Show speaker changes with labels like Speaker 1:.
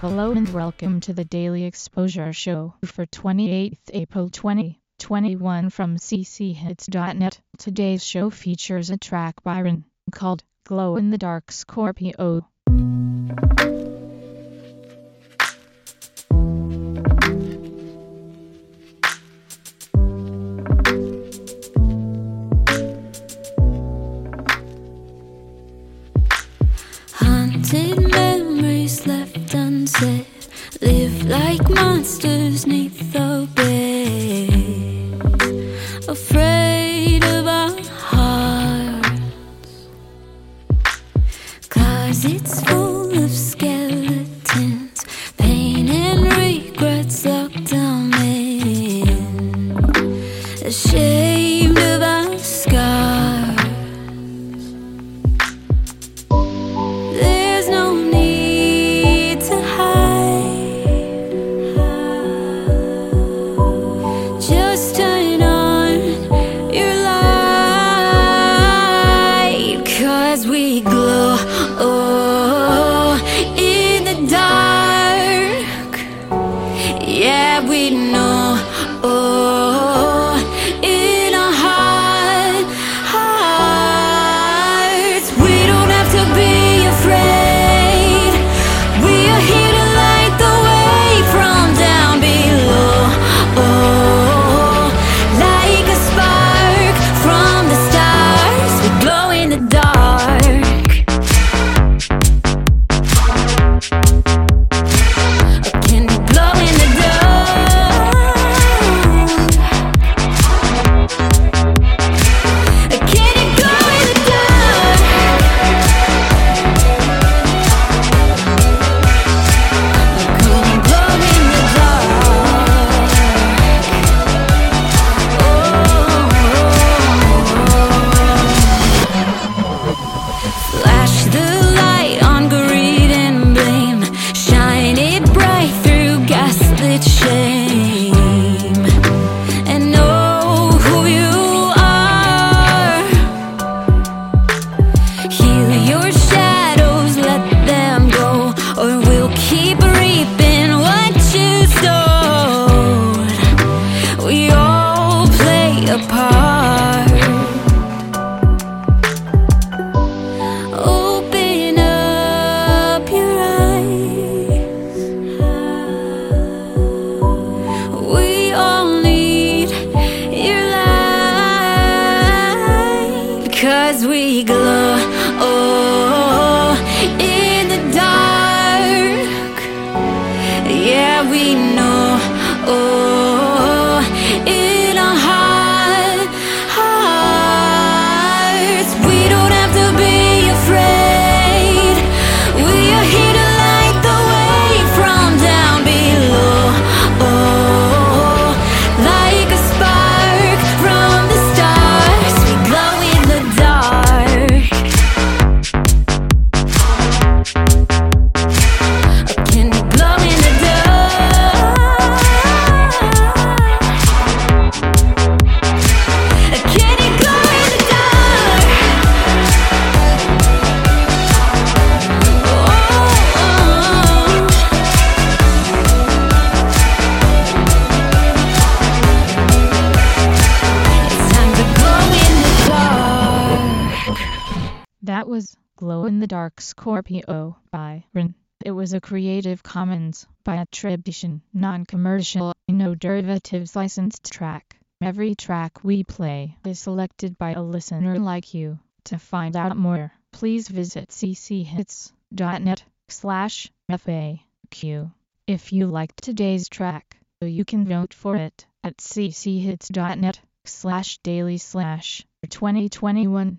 Speaker 1: Hello and welcome to the Daily Exposure Show for 28th April 2021 from cchits.net. Today's show features a track by Ren called Glow in the Dark Scorpio.
Speaker 2: We glow
Speaker 1: was Glow in the Dark Scorpio by Ren. It was a Creative Commons by attribution, non-commercial, no derivatives licensed track. Every track we play is selected by a listener like you. To find out more, please visit cchits.net slash FAQ. If you liked today's track, you can vote for it at cchits.net slash daily slash 2021